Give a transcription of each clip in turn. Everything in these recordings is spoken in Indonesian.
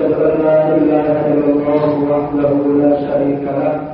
واشهد أن لا إله إلا الله وحده لا شريك له.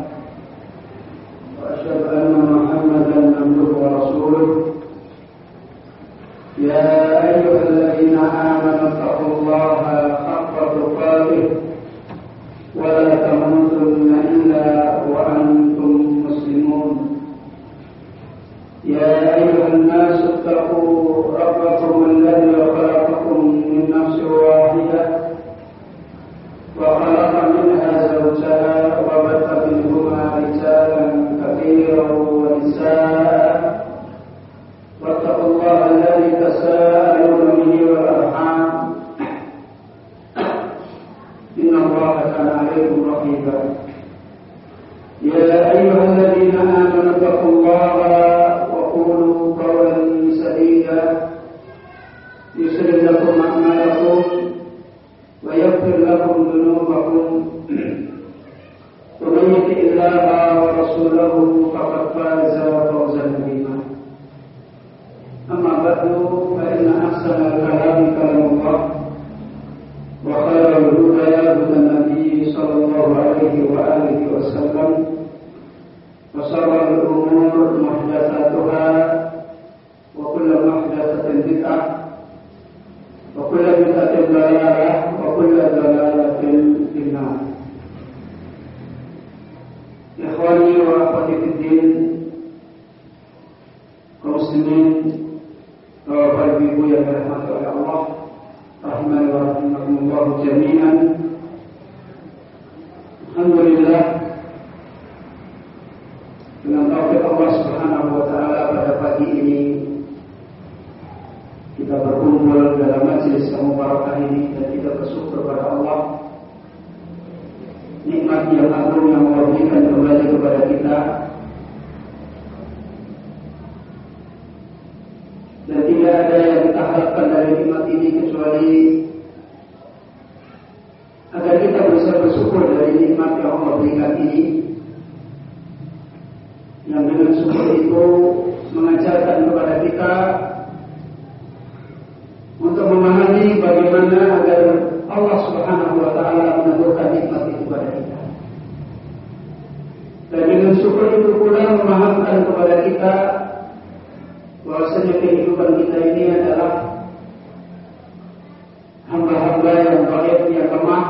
atau yang lemah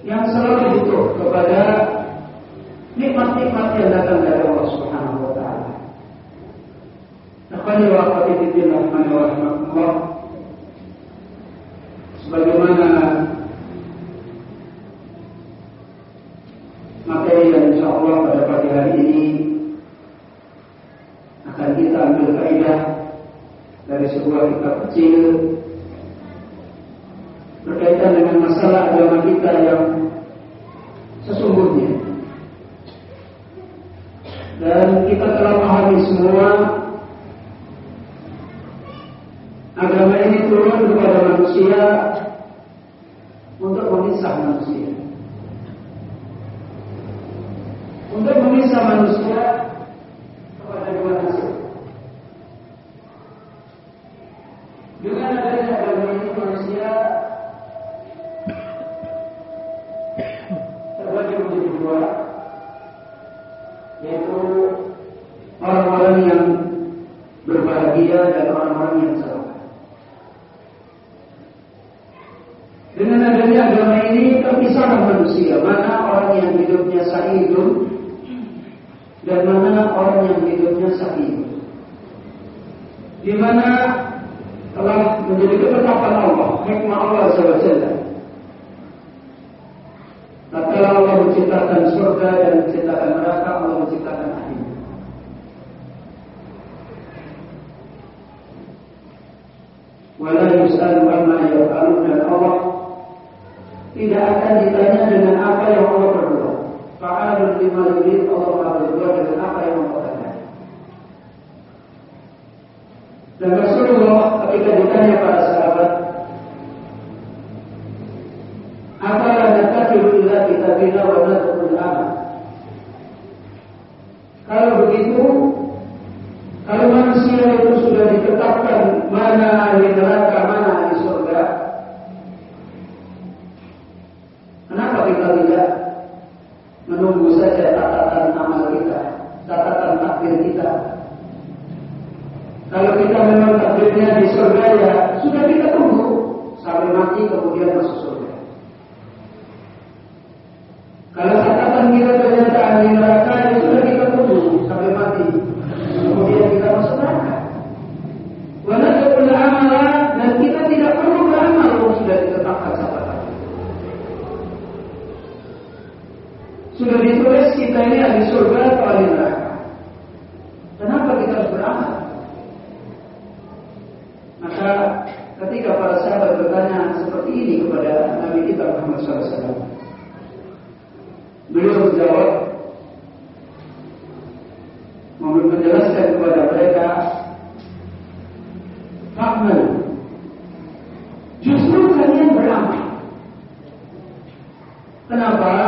yang selalu butuh kepada nikmat-nikmat yang datang dari Allah Subhanahu wa taala. Nah, Akhwani wa akhwati fillah, Kenapa?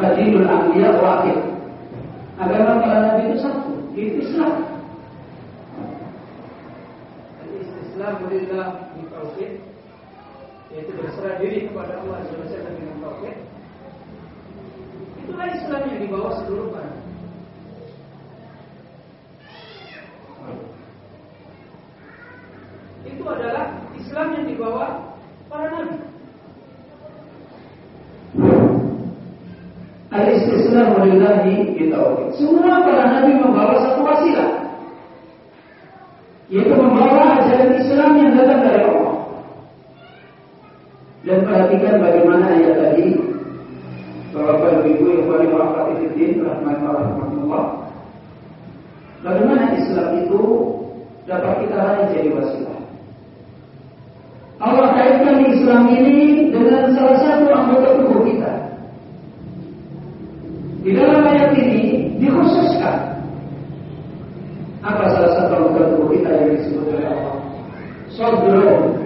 Badilul Anbiya wakil. Agama para Nabi itu satu Itu Islam. Islam Alhamdulillah di Tauhid Yaitu berserah diri kepada Allah Sebesar dengan Tauhid. Itulah Islam yang dibawa seluruh bangsa Itu adalah Islam yang dibawa para nabi. Al-istisna mulillahi bitauhid. Semua para nabi membawa satu wasilah. Yaitu membawa ajaran Islam yang datang dari Allah. Dan perhatikan bagaimana ayat tadi Bapak Ibu yang paling wafat itu rahmatullah. Bagaimana Islam itu dapat kita raih jadi wasilah. Allah kaitkan Islam ini dengan salah satu anggota tubuh Ini dikhususkan. Apa salah satu organ tubuh kita yang disebut oleh Allah? Sodrom,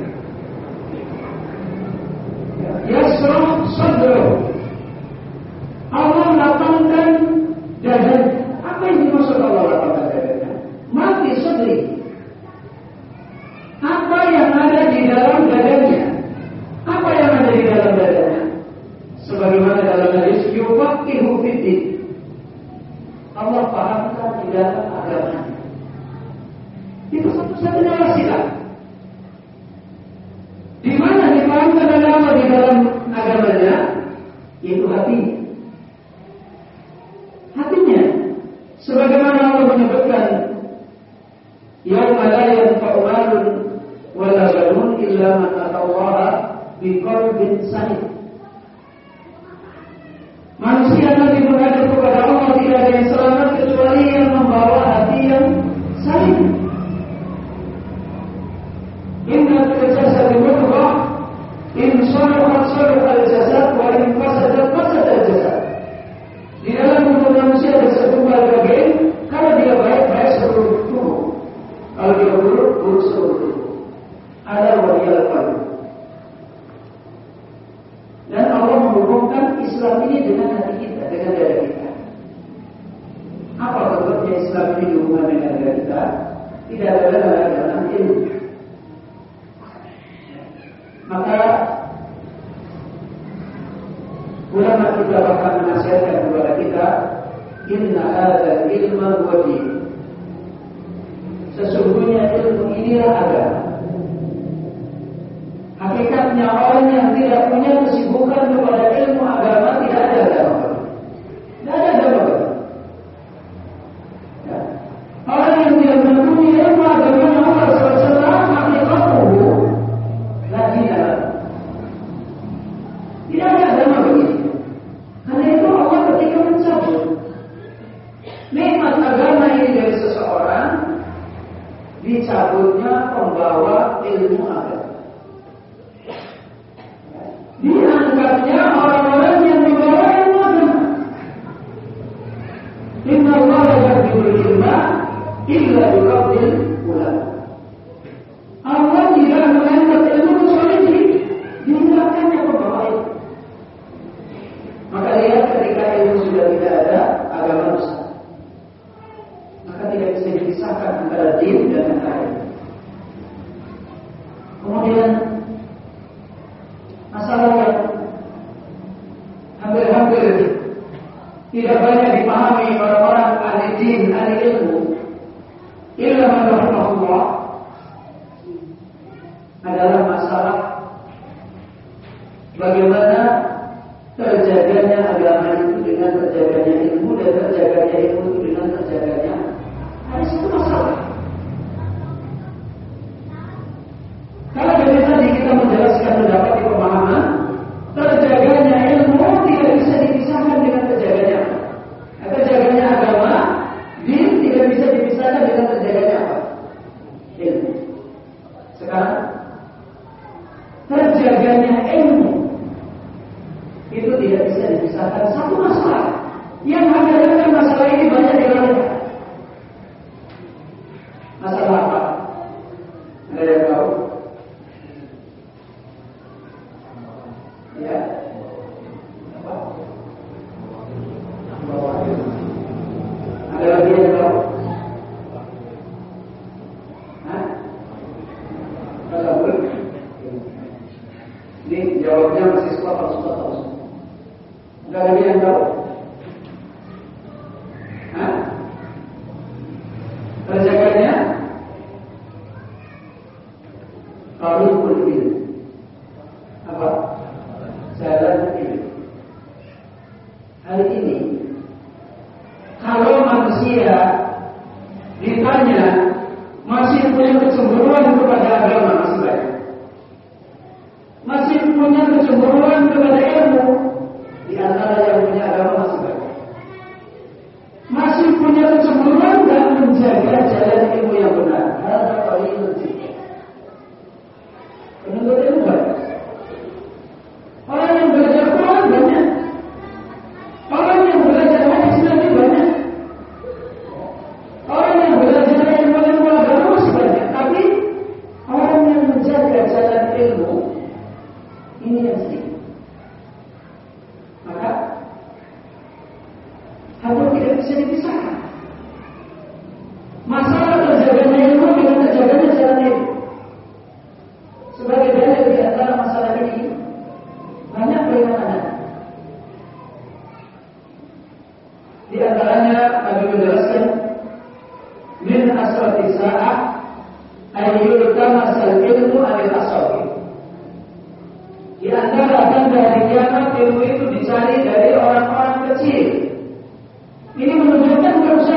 dicabutnya pembawa ilmu Di antaranya Nabi menjelaskan min asrati sa'ah ayyul tamasal ilmu alil asrati. Di antara tanda hari kiamat ilmu itu dicari dari orang-orang kecil. Ini menunjukkan kerusakan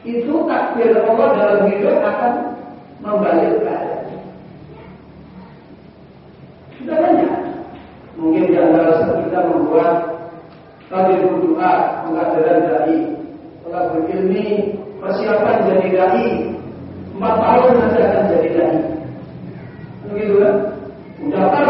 itu takdir Allah dalam hidup akan membalikkan. Sudah banyak. Mungkin di antara kita membuat tadi doa pengkaderan dai, telah berilmi persiapan jadi dai, empat tahun nanti akan jadi dai. Begitu kan? Mendaftar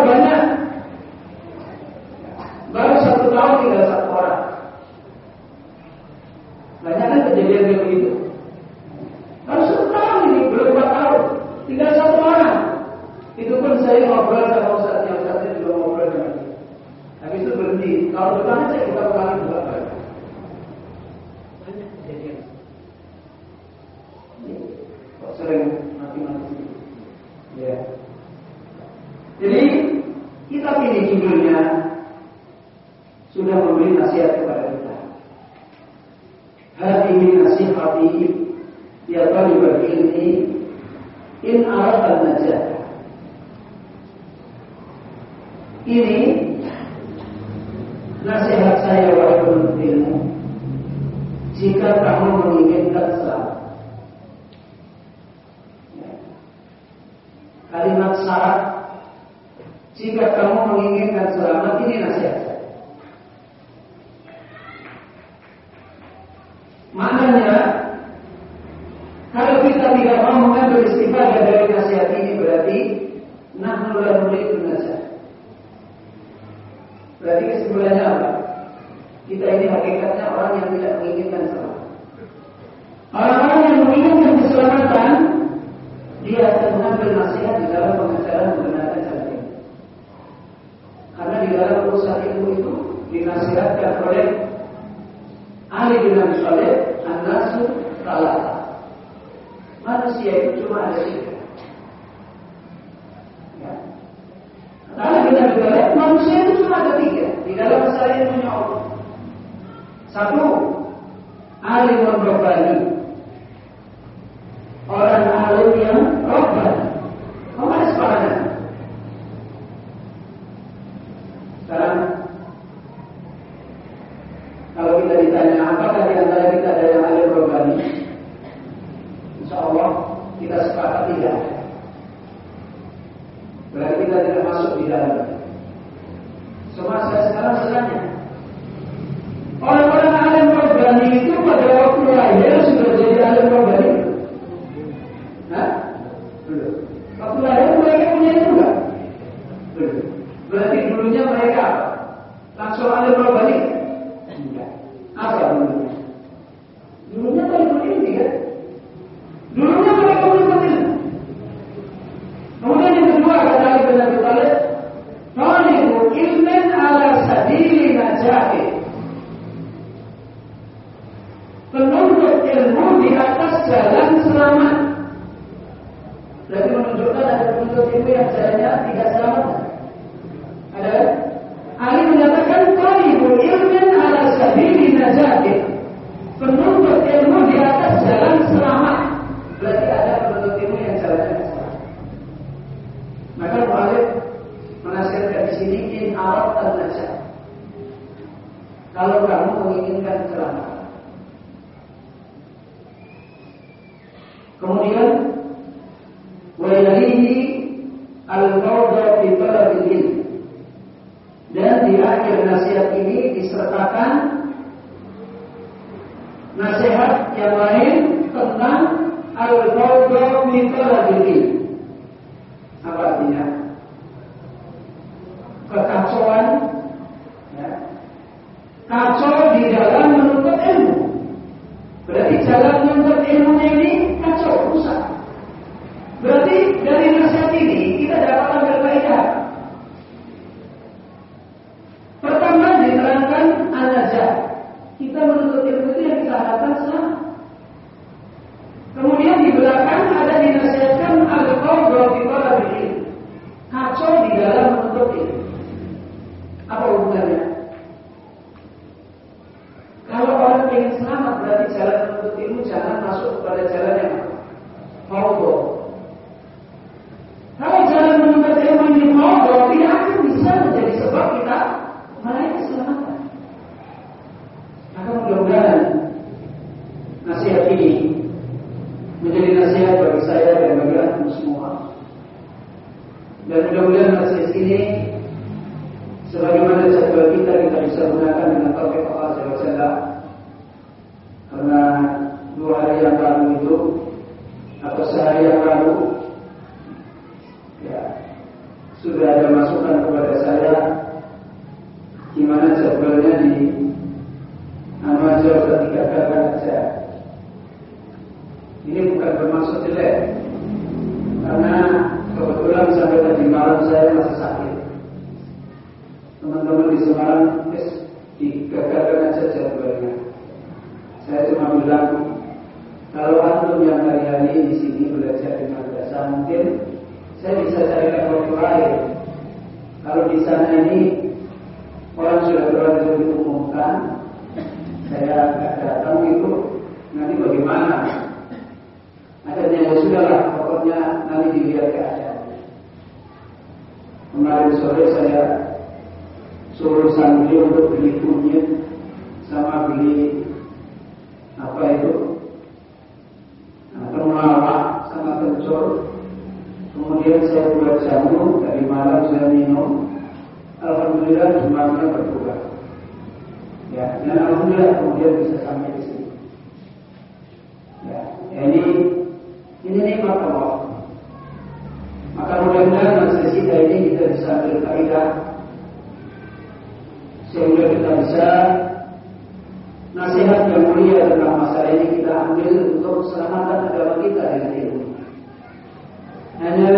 untuk ibu yang jalannya tidak selamat. Ini ini nikmat Allah. Maka mudah-mudahan dari sesi ini kita bisa berfaedah sehingga kita bisa nasihat yang mulia tentang masalah ini kita ambil untuk keselamatan agama kita yang ilmu. Hanya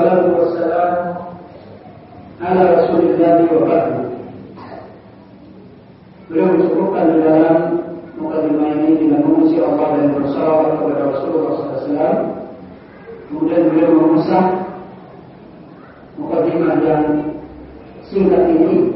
والصلاة والسلام على رسول الله وبعد beliau disebutkan di dalam mukadimah ini dengan memuji Allah dan bersalawat kepada Rasulullah SAW kemudian beliau mengusah mukadimah yang singkat ini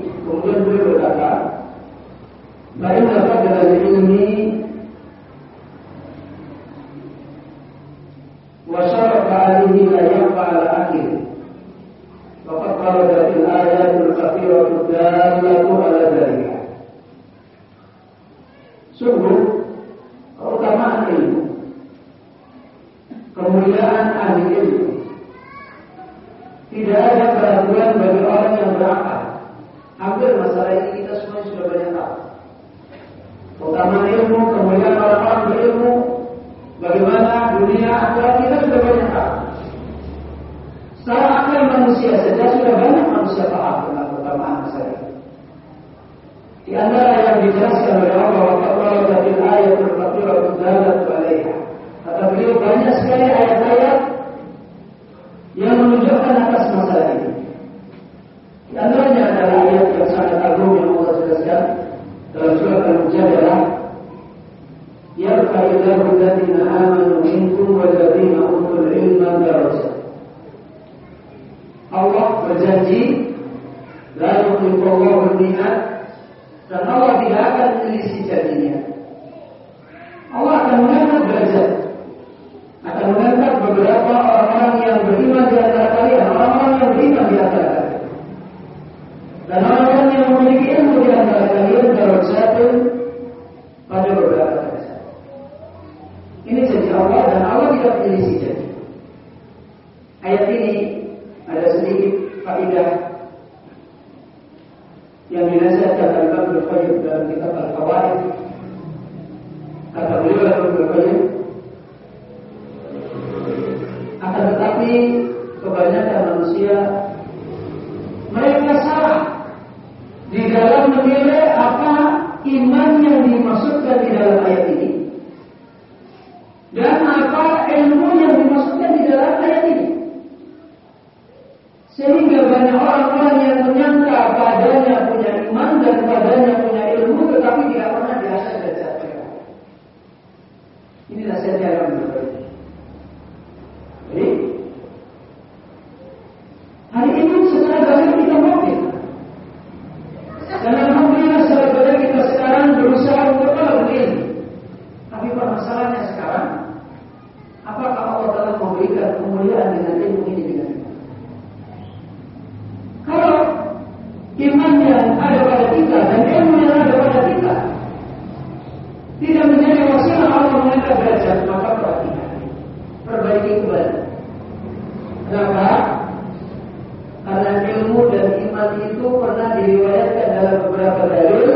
itu pernah diriwayatkan dalam beberapa dalil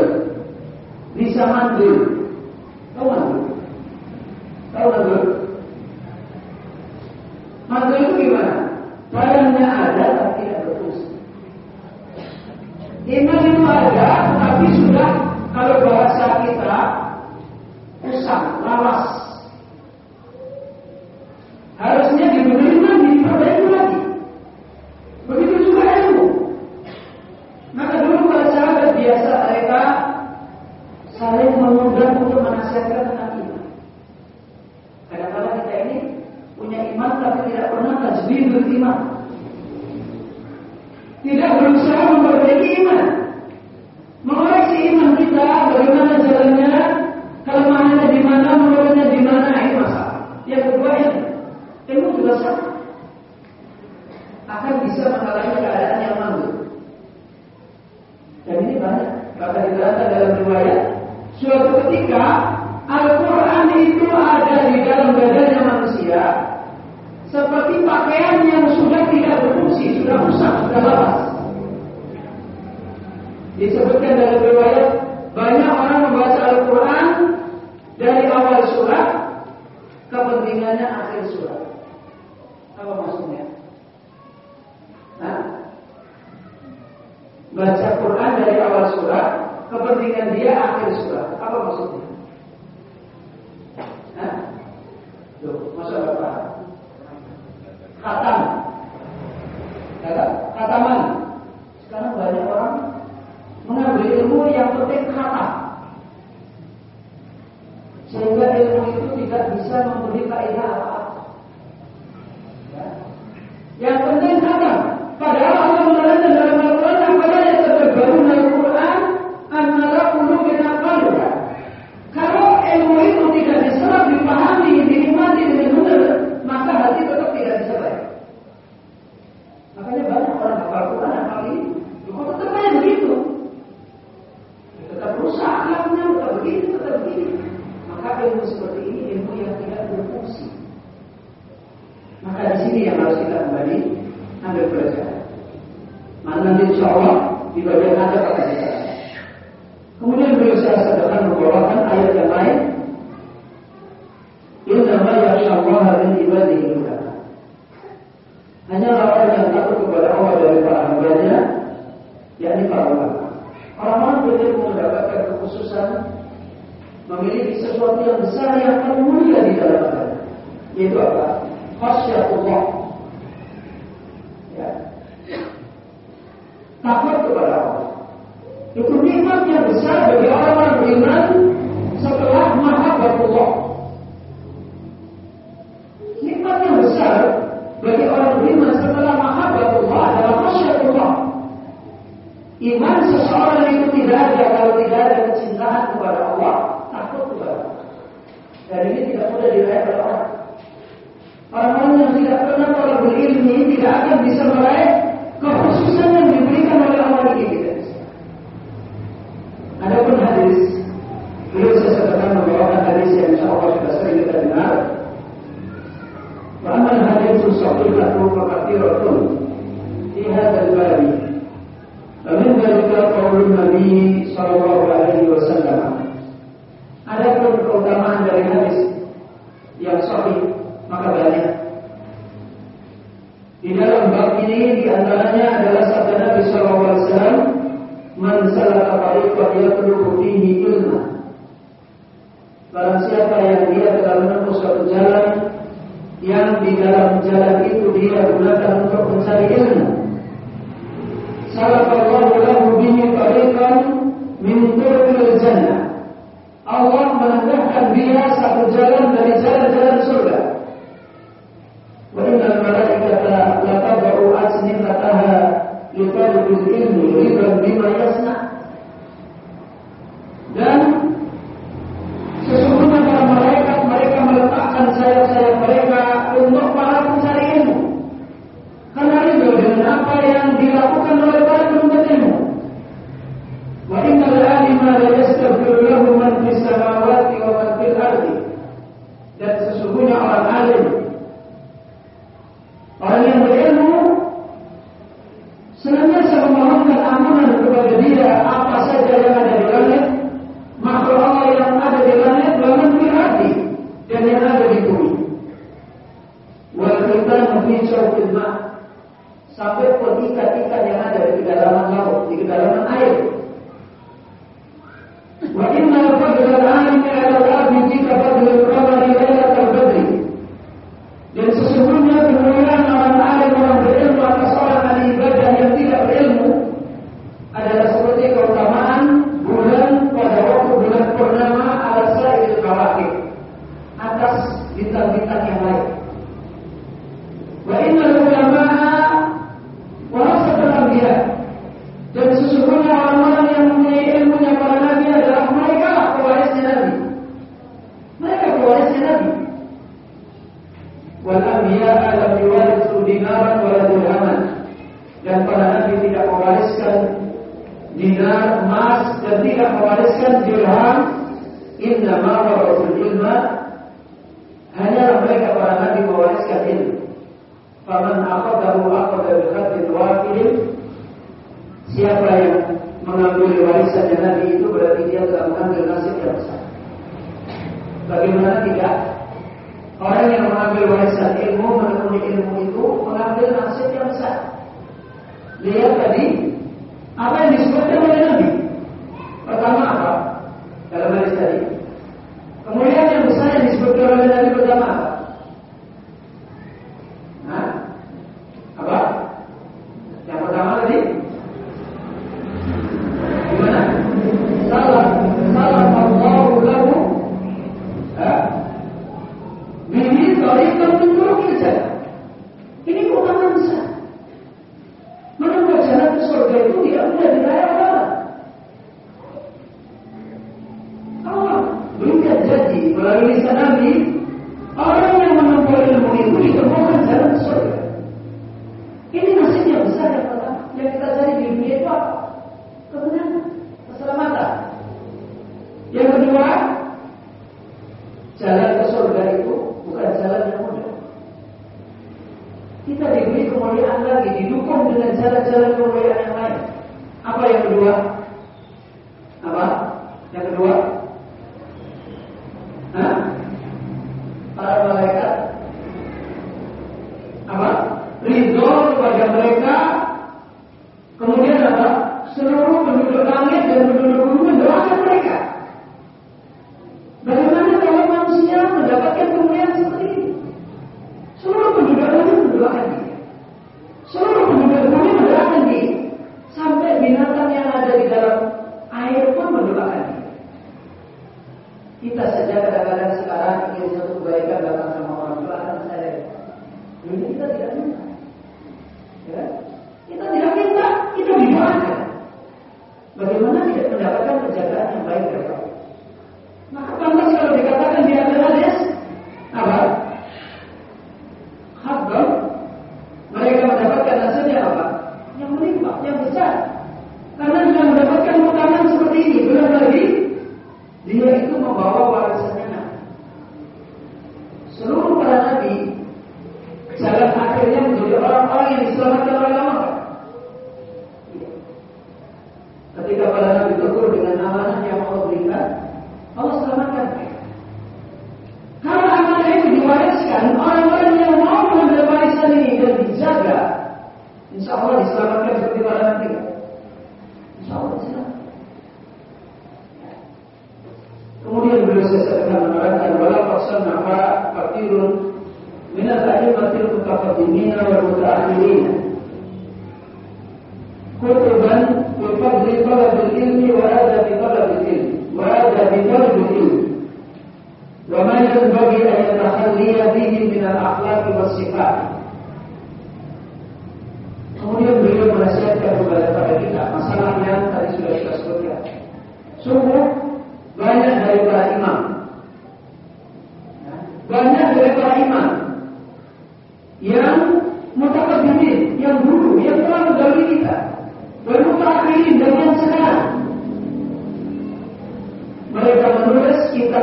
bisa mandul Lihat tadi apa yang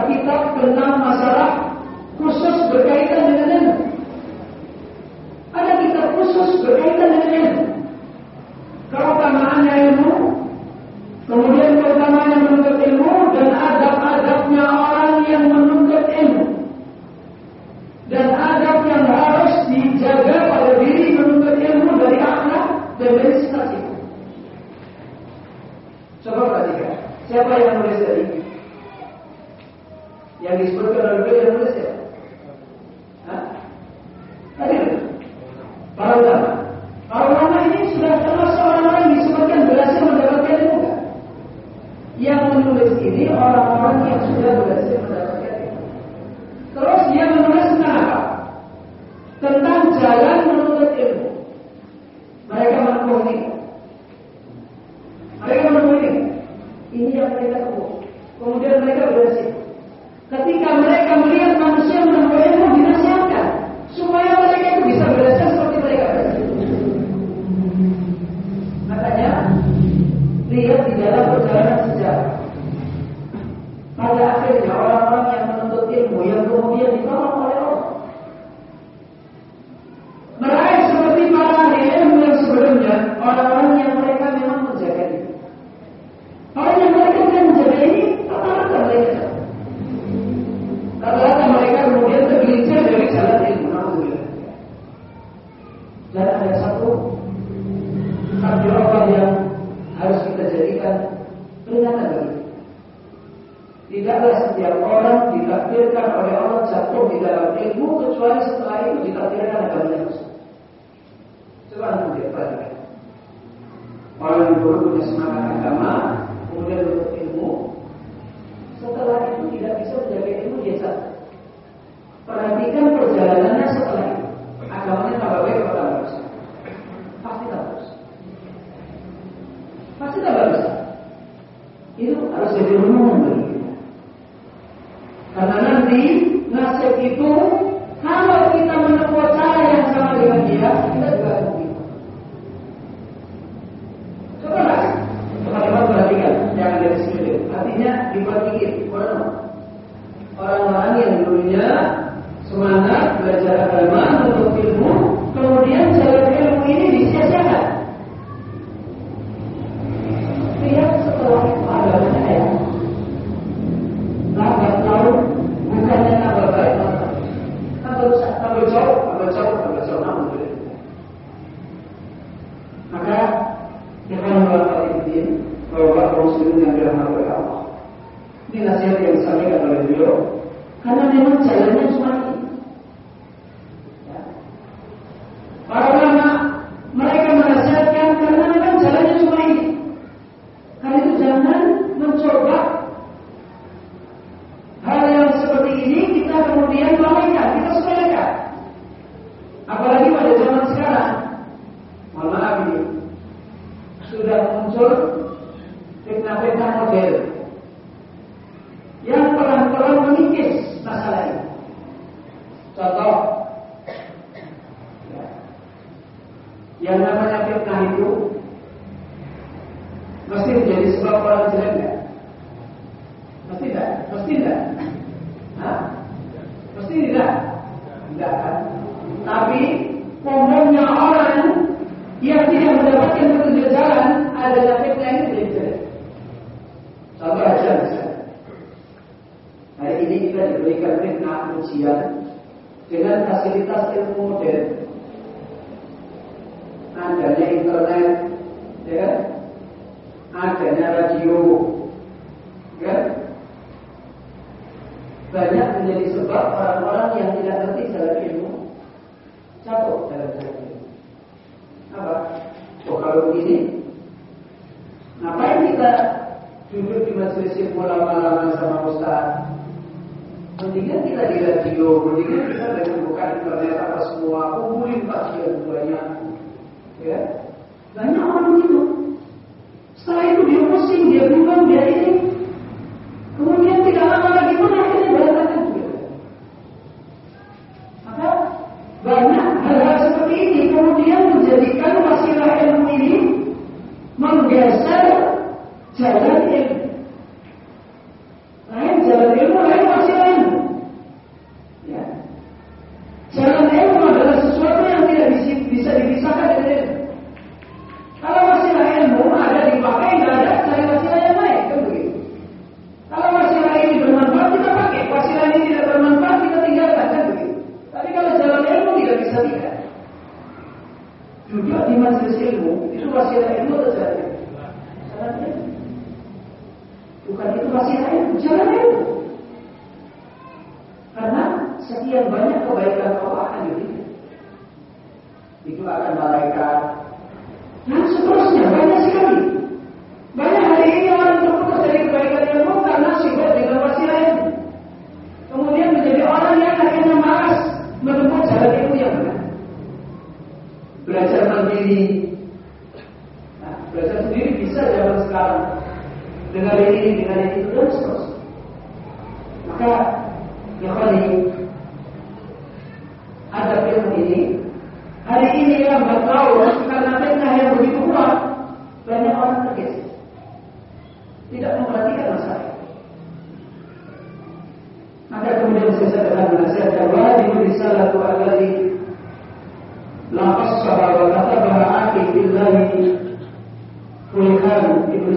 kitab-kitab tentang masalah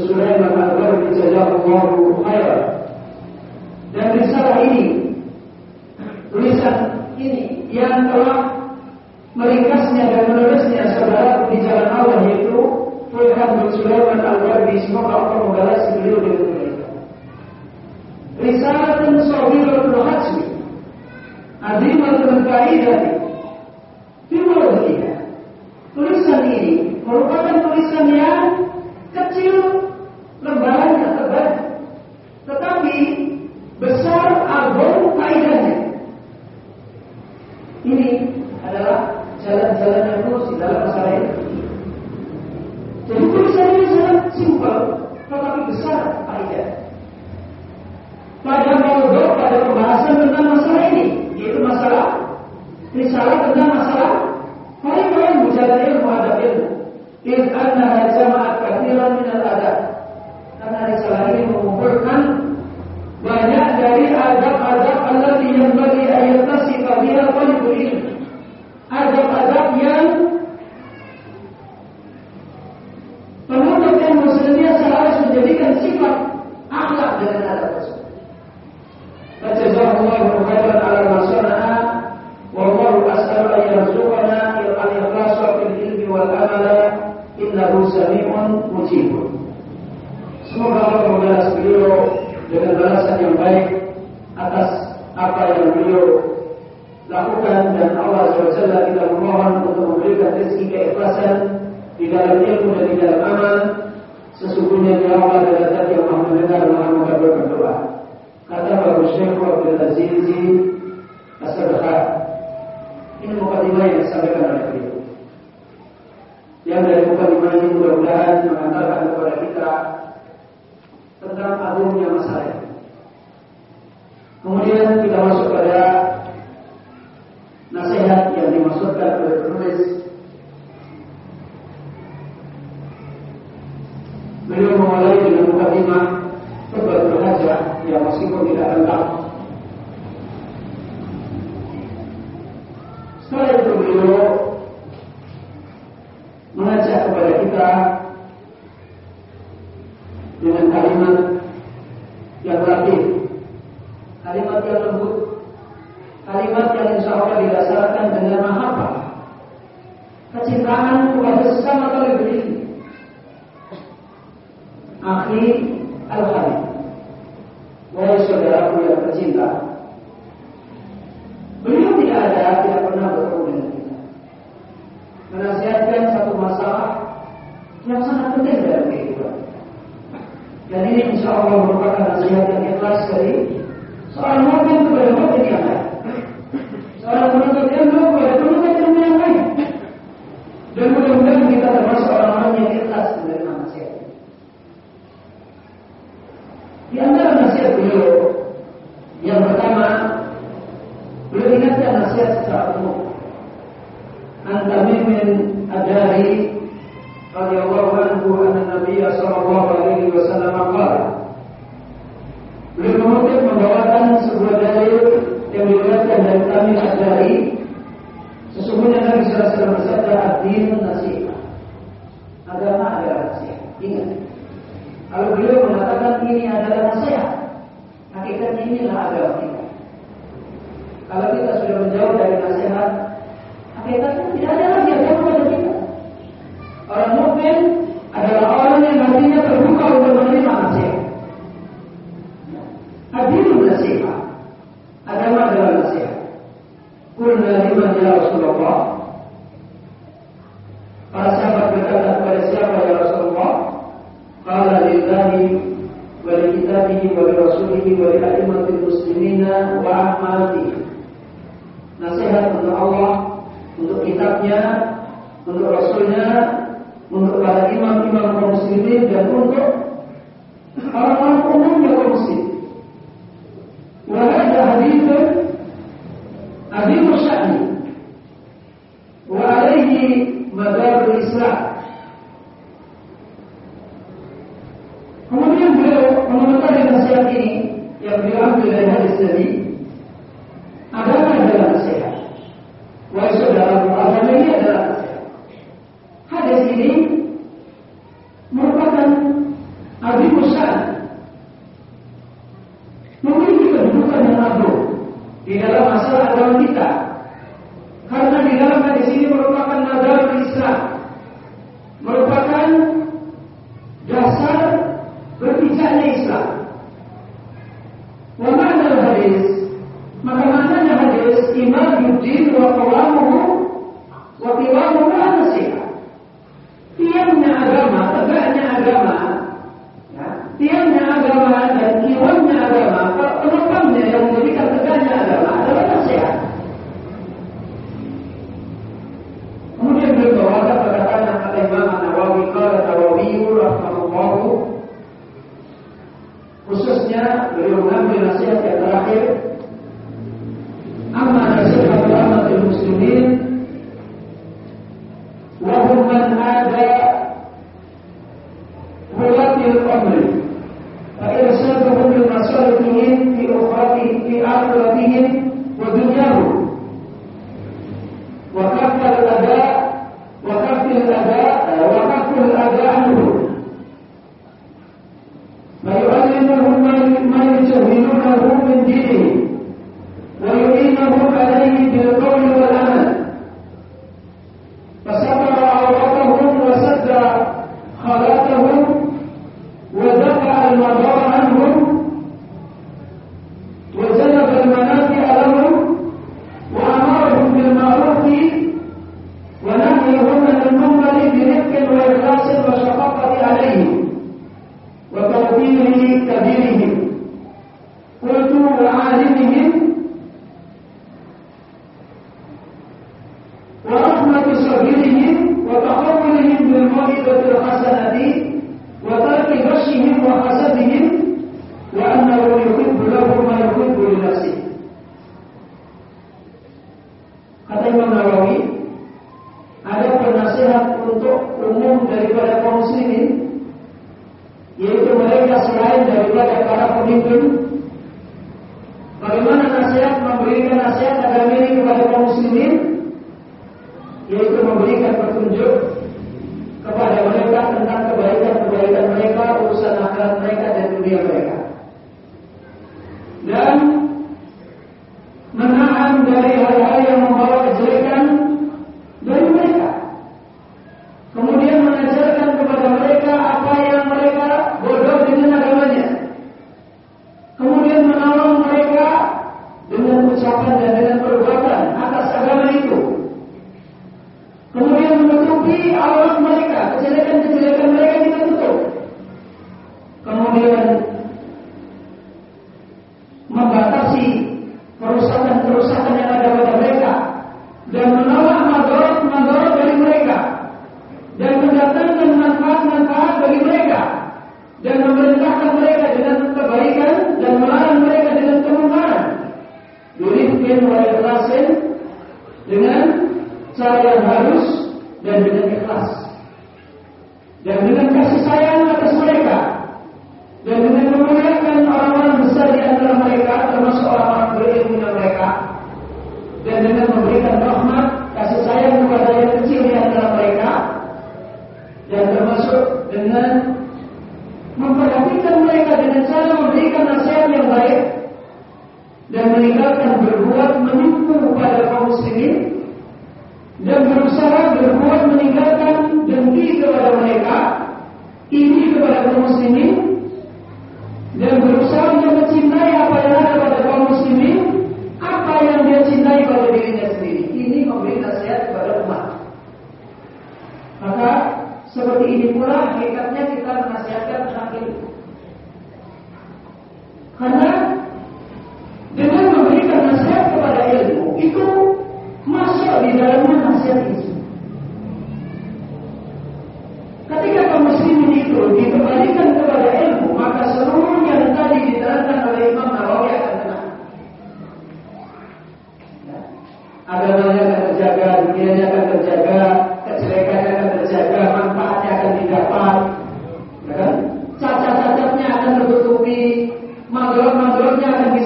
Sulaiman Al-Ghari jazakallahu Khaira Dan risalah ini tulisan ini yang telah meringkasnya dan menulisnya saudara di jalan Allah yaitu Tuhan bin Sulaiman Al-Ghari semoga Allah membalas beliau dengan mereka. Risalah Sawirul Hasmi Azimatul Qaidah nasihat beliau yang pertama beliau ingatkan nasihat secara umum. Antamim Adari radhiyallahu anhu anna Nabi sallallahu alaihi wasallam qala Beliau kemudian membawakan sebuah dalil yang diriwayatkan dari kami Adari sesungguhnya Nabi sallallahu alaihi wasallam bersabda nasihat. Agama adalah nasihat. Ingat. Kalau beliau mengatakan ini adalah nasihat kebaikan inilah agama kita. Kalau kita sudah menjauh dari nasihat, akhirnya tidak ada lagi agama pada kita. Orang mukmin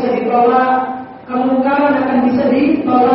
bisa ditolak, kemungkaran akan bisa ditolak.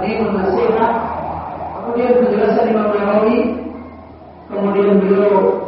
Ad-din nasihat kemudian penjelasan Imam Nawawi kemudian beliau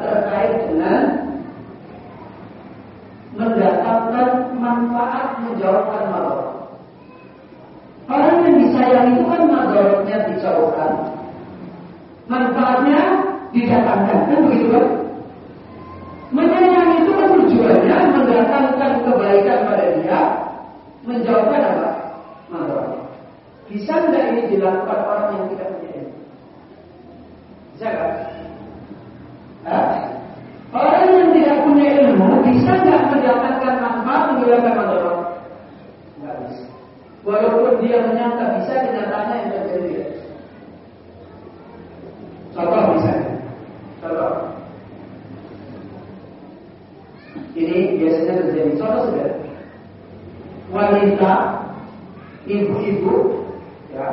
terkait dengan mendapatkan manfaat menjauhkan madorot. Orang yang disayang itu kan madorotnya dijauhkan, manfaatnya didapatkan kan begitu kan? Menyayang itu kan tujuannya mendatangkan kebaikan pada dia, menjauhkan apa? Madorot. Bisa tidak ini dilakukan orang yang tidak menyayangi? Bisa kan? Eh, orang yang tidak punya ilmu bisa nggak mendapatkan manfaat menggunakan madorot? Nggak bisa. Walaupun dia menyangka bisa, kenyataannya itu terjadi. Contoh bisa. Contoh. Ini biasanya terjadi. Contoh sudah. Wanita, ibu-ibu, ya,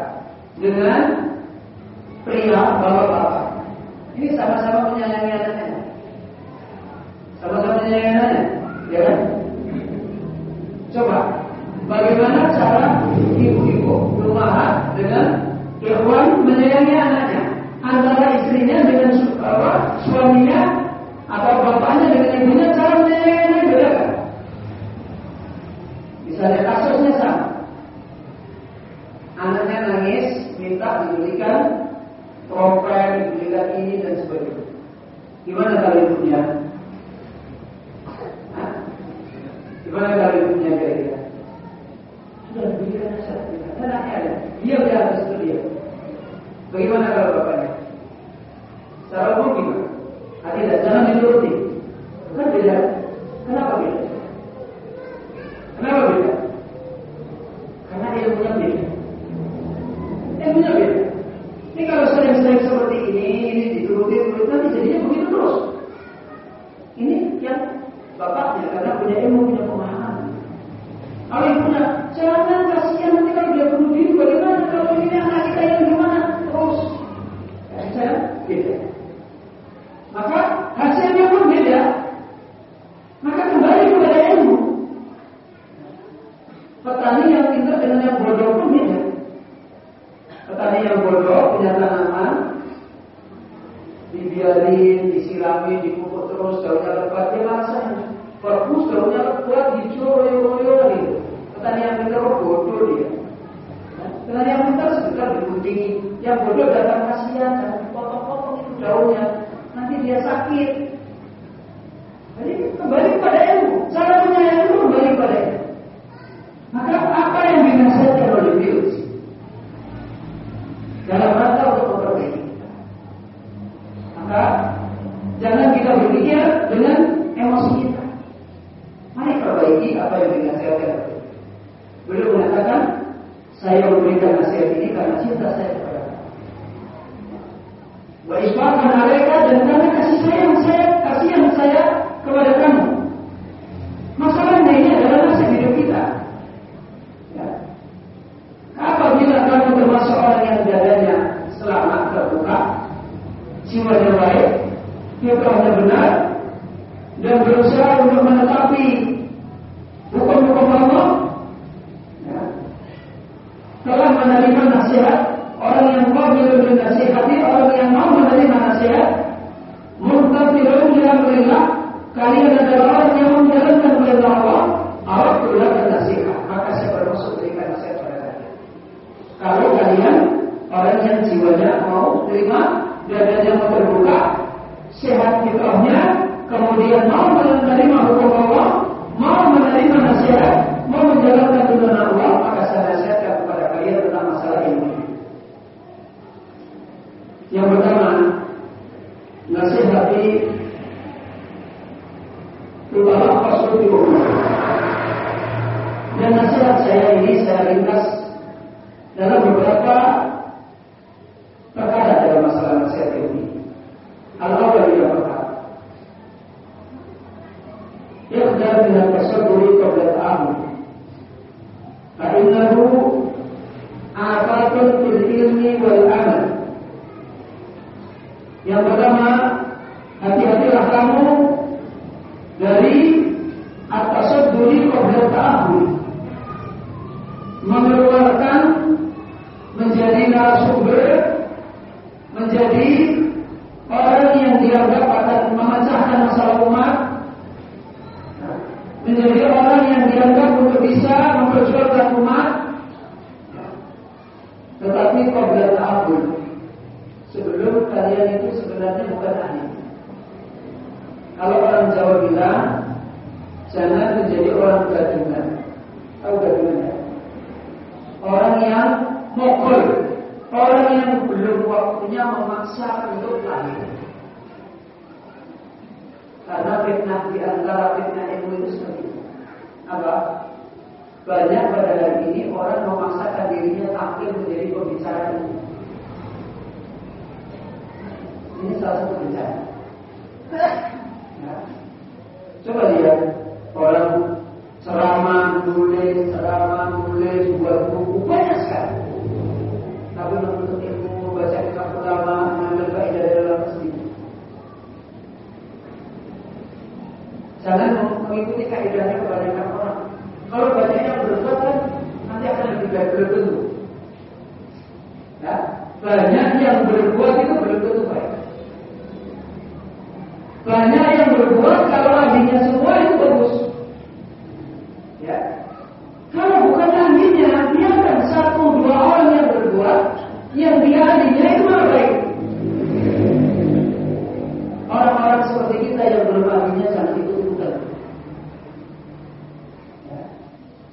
dengan pria, bapak-bapak ini sama-sama menyayangi anaknya. Sama-sama menyayangi anaknya. Ya kan? Coba, bagaimana cara ibu-ibu rumah dengan perempuan menyayangi anaknya? Antara istrinya dengan su apa, suaminya atau bapaknya dengan ibunya cara menyayangi anaknya beda kan? Misalnya kasusnya sama. Anaknya nangis, minta diberikan trompet, Gimana kalian punya? Gimana kalian punya gaya? Sudah berikan saja. kita. ya? dia berada di studio. Bagaimana kalau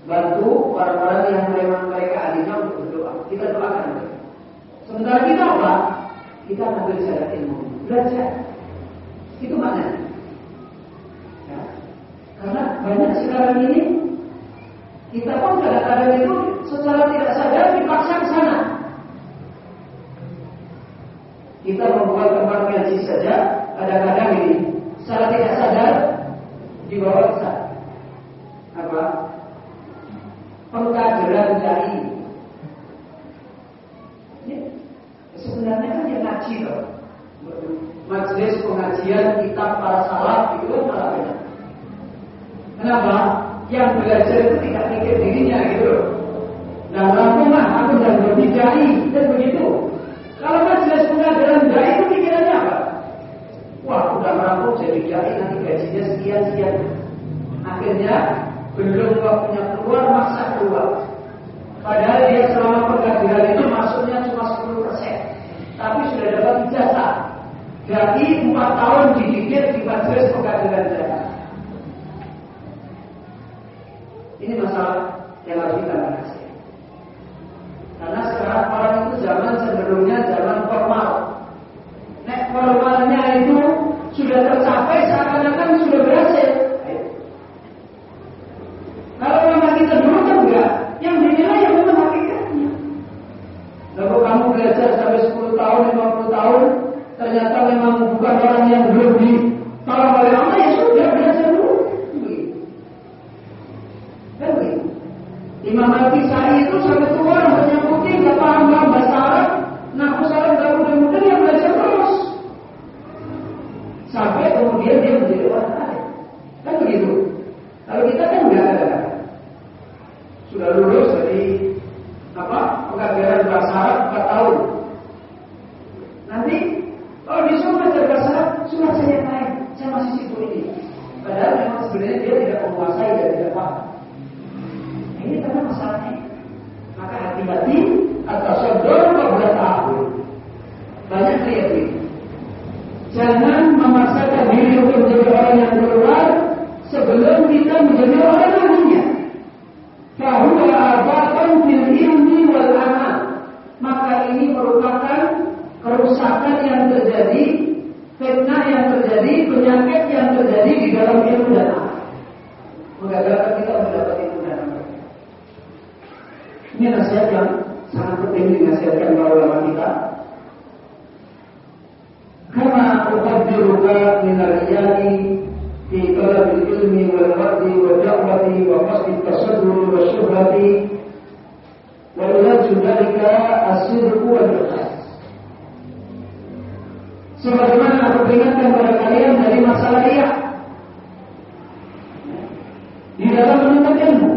bantu orang-orang yang memang mereka adiknya untuk berdoa. Kita doakan. Sementara kita apa? Kita ambil belajar ilmu, belajar. Itu mana? Ya. Karena banyak sekarang ini kita pun kadang-kadang itu secara tidak sadar dipaksa ke sana. Kita membuat tempat ngaji saja, kadang-kadang ini secara tidak sadar dibawa ke sana. Apa? pekaderan dari Ya, sebenarnya kan yang ngaji loh. Majelis pengajian kitab para salaf itu kan malah enak. Kenapa? Yang belajar itu tidak mikir dirinya gitu loh. Nah, aku mah aku dan berdikari dan begitu. Kalau majelis pengajaran dai itu pikirannya apa? Wah, udah merampok jadi dai nanti gajinya sekian sekian. Akhirnya belum waktunya keluar masa keluar. Padahal dia selama pergajian itu masuknya cuma 10% tapi sudah dapat ijazah. Jadi 4 tahun dipikir di majelis pengadilan jasa ini masalah yang harus kita bahas. karena sekarang orang itu zaman cenderungnya العلم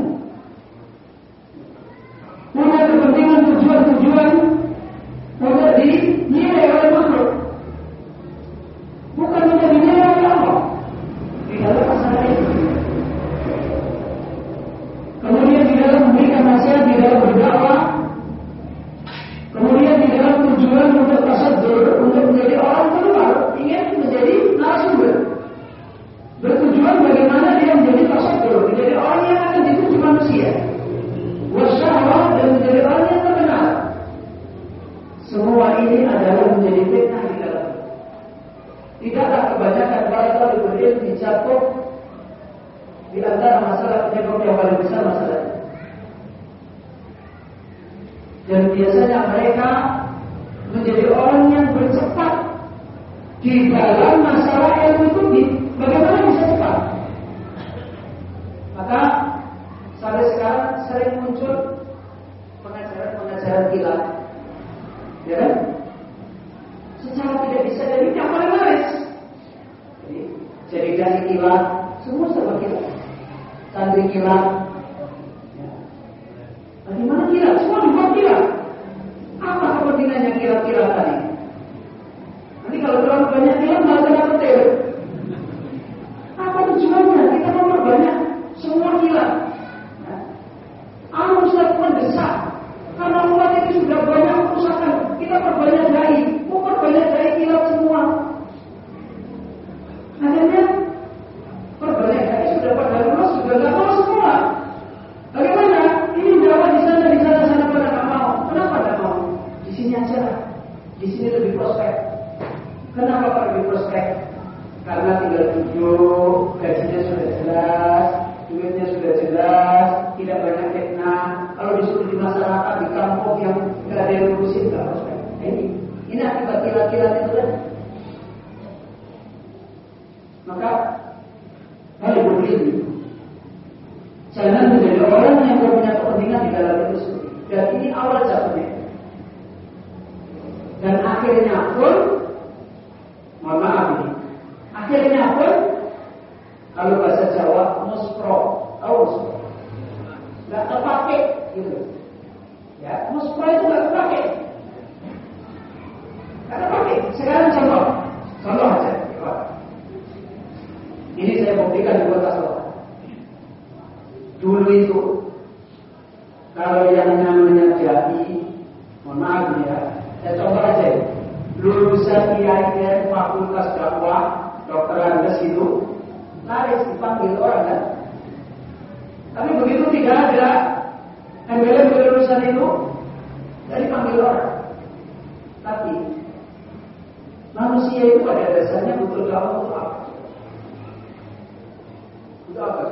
खुदा का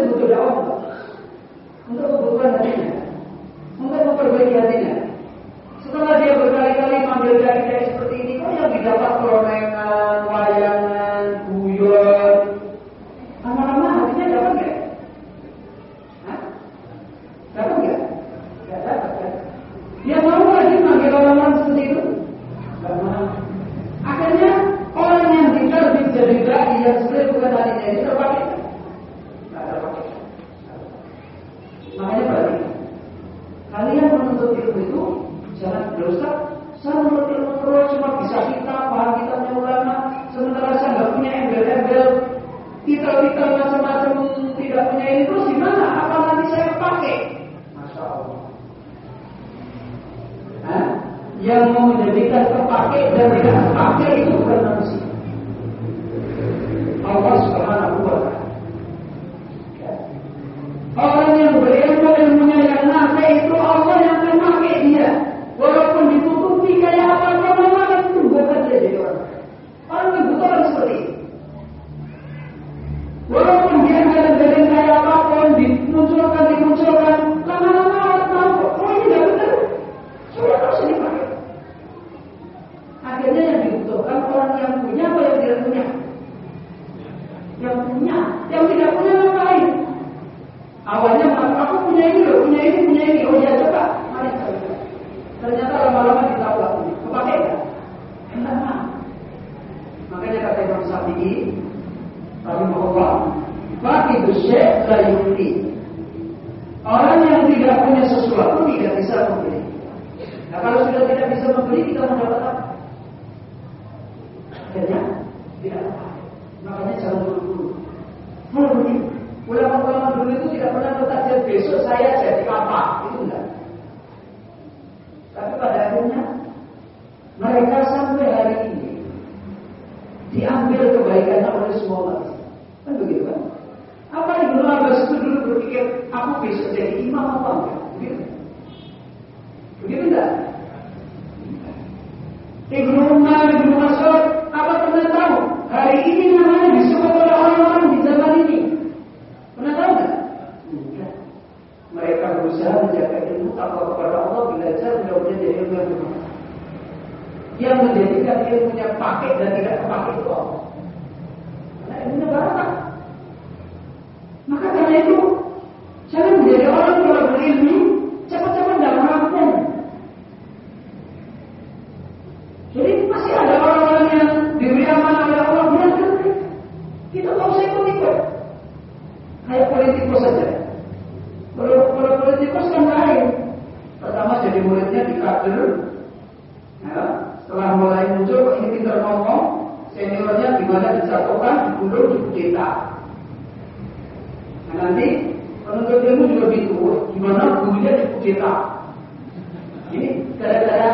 उनको जाओ उनका नहीं है। उनका ऊपर कोई कहते नहीं। mana dicakupan untuk kita. Nah, nanti penuntut ilmu juga begitu, gimana gurunya cukup kita. Ini gara-gara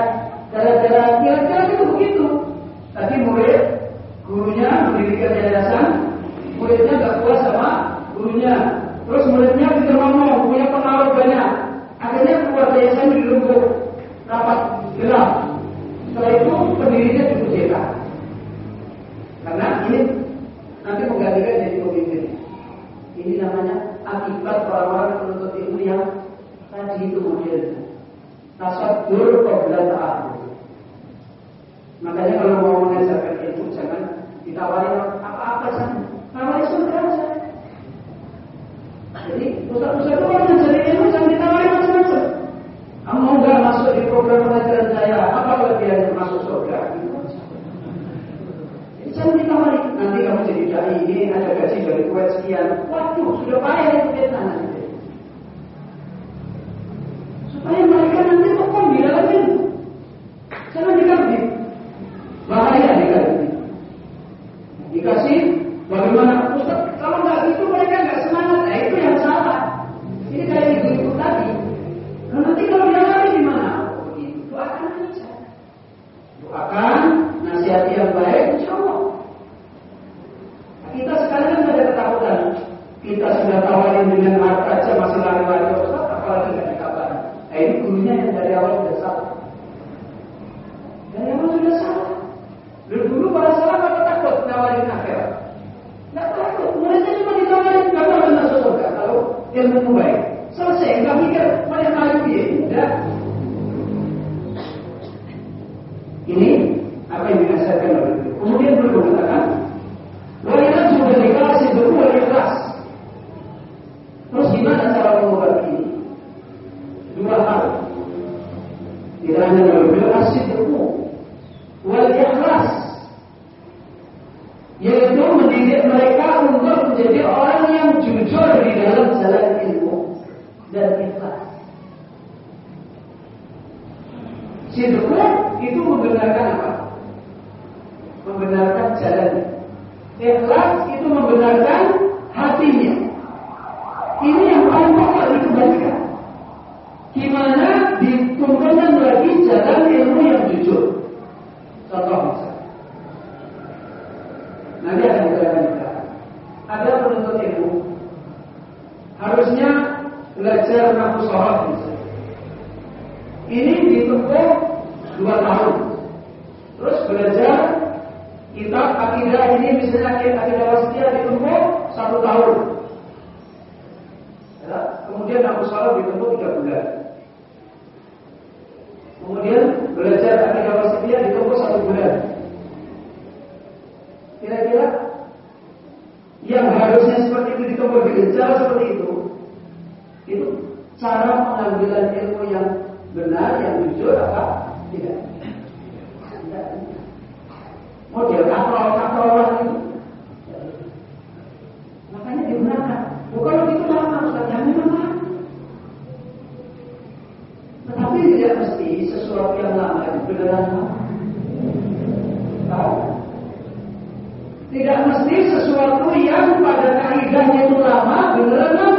gara-gara kira-kira itu begitu. Tapi murid gurunya memiliki yayasan, muridnya gak puas sama gurunya. Terus muridnya bisa mama yang harusnya seperti itu ditempuh dengan cara seperti itu. Itu cara pengambilan ilmu yang benar yang jujur apa? Tidak. Model kapal kapalan makanya digunakan. Bukan begitu lama ustaz memang lama tetapi tidak mesti sesuatu yang lama itu benar lama. Tidak mesti sesuatu yang pada kaidahnya itu lama benar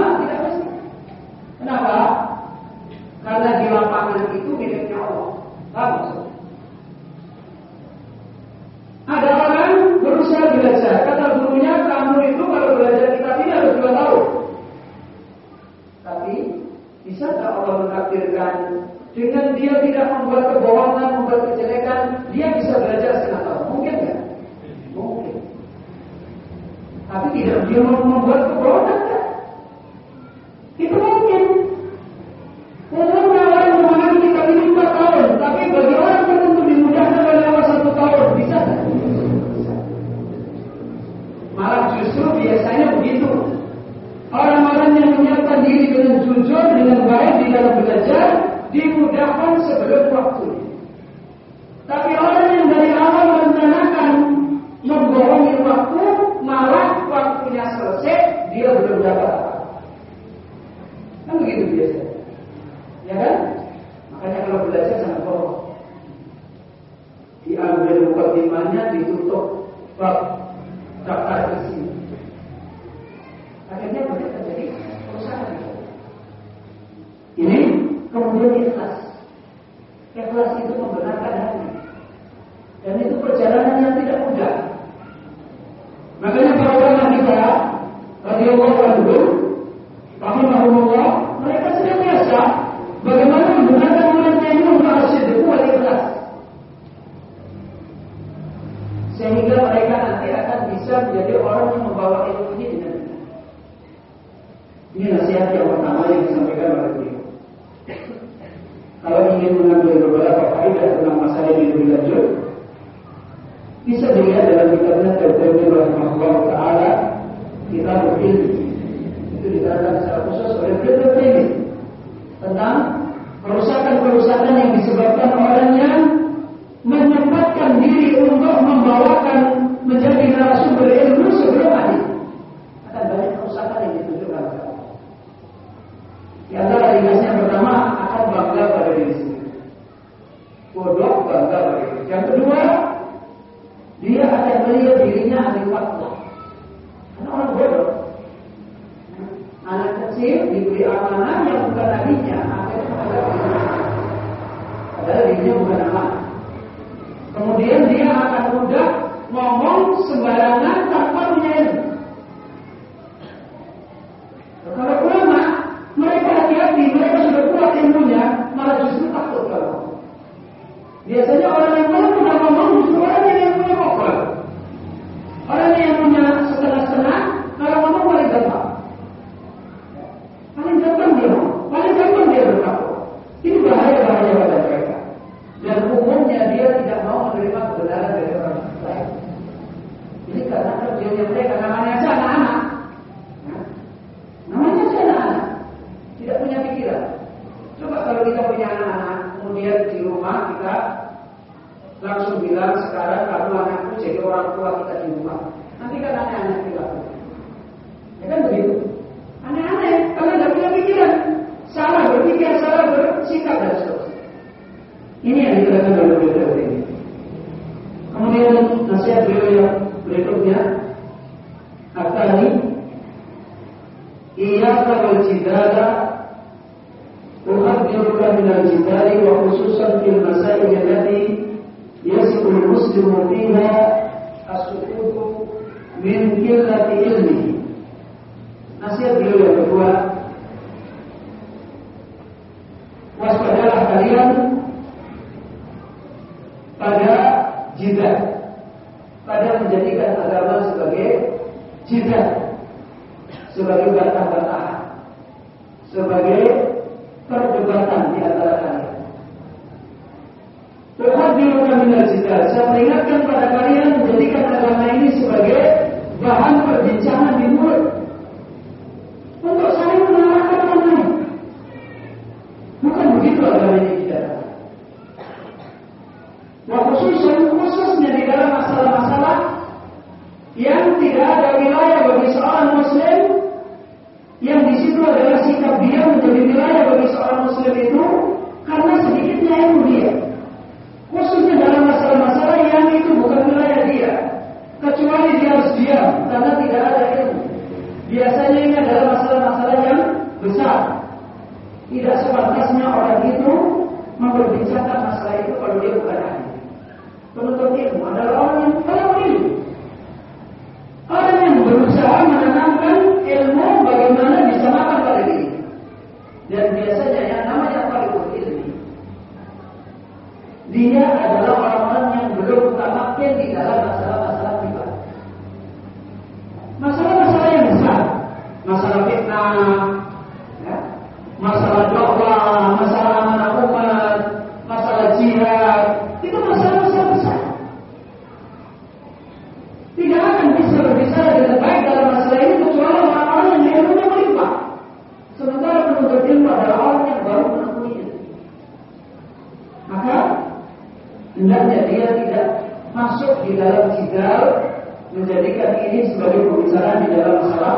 pembicaraan di dalam masalah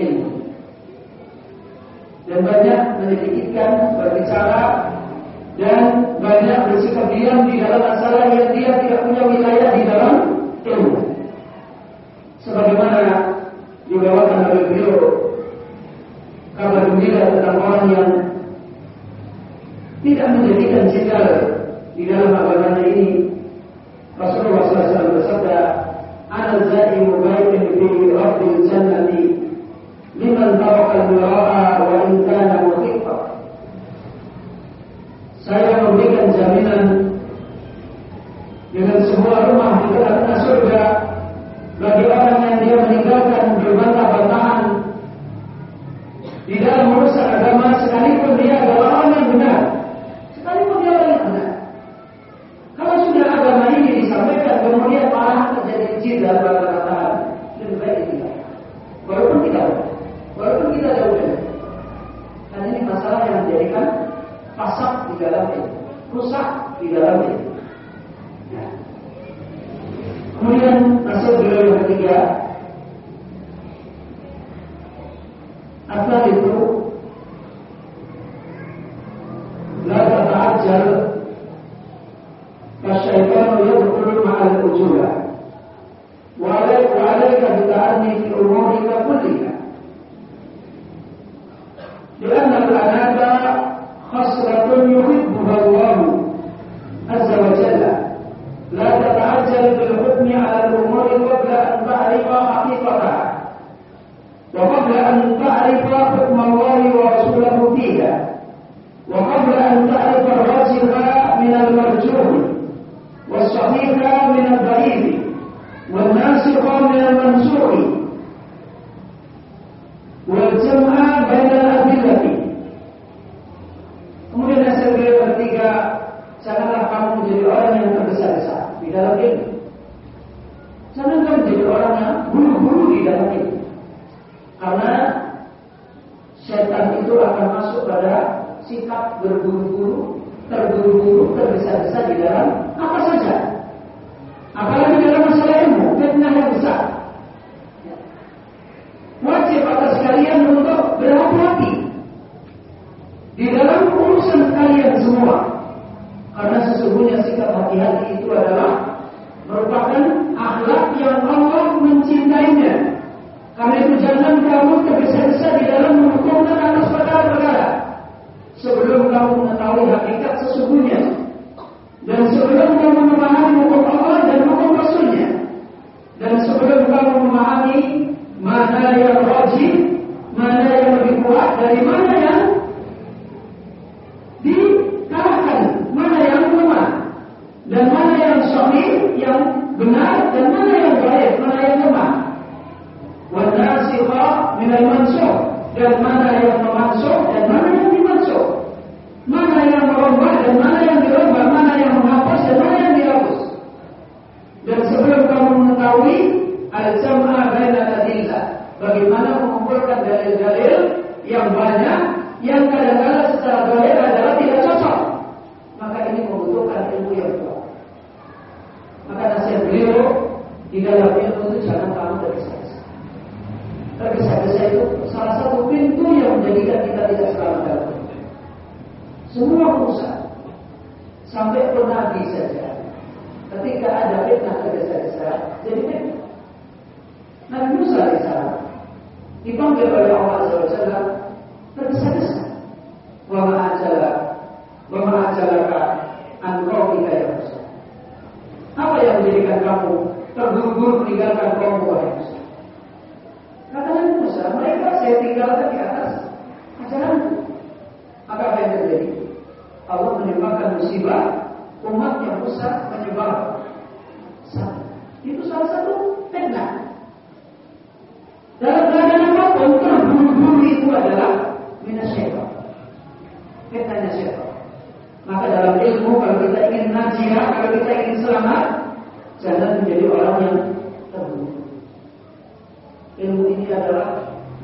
ilmu. Dan banyak menyedikitkan berbicara dan banyak bersikap diam di dalam masalah yang dia tidak punya wilayah di dalam ilmu. Sebagaimana dibawakan oleh beliau kabar gembira tentang orang yang tidak menjadikan jidal di dalam agamanya ini Rasulullah SAW bersabda Zaimu baitin fi rabbil jannati liman taraka al-mira'a wa in kana mukhifa Saya memberikan jaminan dengan sebuah rumah di tengah surga minal mansuh dan mana yang memansuh dan mana yang dimansuh. Mana yang merubah dan mana yang dirubah, mana yang menghapus dan mana yang dihapus. Dan sebelum kamu mengetahui al-jam'a baina adillah, bagaimana mengumpulkan dalil-dalil yang banyak yang kadang-kadang secara dalil adalah tidak cocok. Maka ini membutuhkan ilmu yang kuat. Maka nasihat beliau di dalam ilmu itu jangan kamu tergesa-gesa. Tergesa-gesa itu salah satu pintu yang menjadikan kita tidak selamat dalam hidup. Semua urusan sampai Nabi saja ketika ada fitnah tergesa-gesa jadi fitnah. Nabi Musa alaihissalam dipanggil oleh Allah SWT tergesa-gesa. Wa ma'ajala wa ma'ajalaka an qaumika ya Musa. Apa yang menjadikan kamu terburu-buru meninggalkan kaum wahai Musa? saya tinggalkan di atas ajaran. Maka apa yang terjadi? Allah menyebabkan musibah, umat yang rusak menyebar. Itu salah satu tenda Dalam keadaan apa pun terburu-buru itu adalah minasyaitan. Fitnahnya syaitan. Maka dalam ilmu kalau kita ingin najiyah, kalau kita ingin selamat, jangan menjadi orang yang terburu. Ilmu ini adalah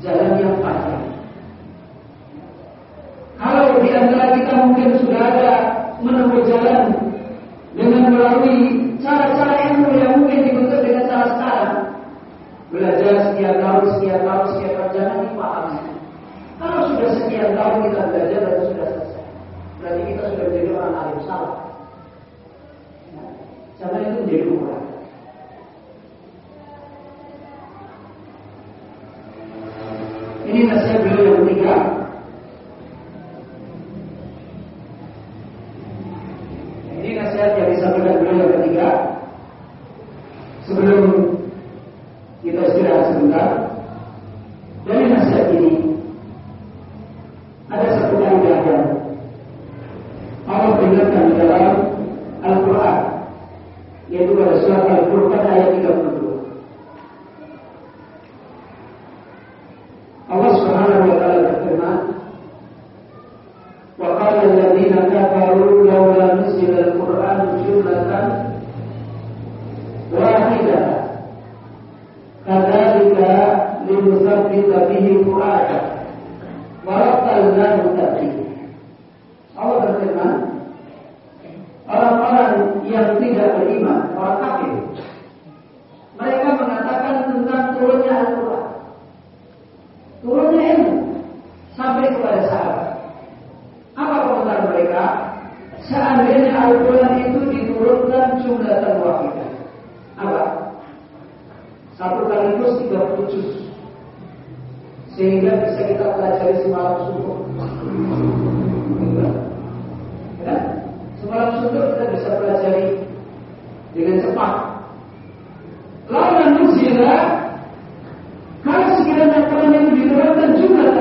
jalan yang panjang. Kalau di antara kita mungkin sudah ada menempuh jalan dengan melalui cara-cara ilmu yang mungkin dibentuk dengan cara sekarang, belajar sekian tahun, sekian tahun, sekian tahun, jangan dipahami. Kalau sudah sekian tahun kita belajar dan sudah selesai, berarti kita sudah menjadi orang alim salah. Nah, jangan itu menjadi umur. viene a ser sehingga bisa kita pelajari semalam subuh. Ya, kan? semalam subuh kita bisa pelajari dengan cepat. Lalu yang kalau sekiranya kalian itu juga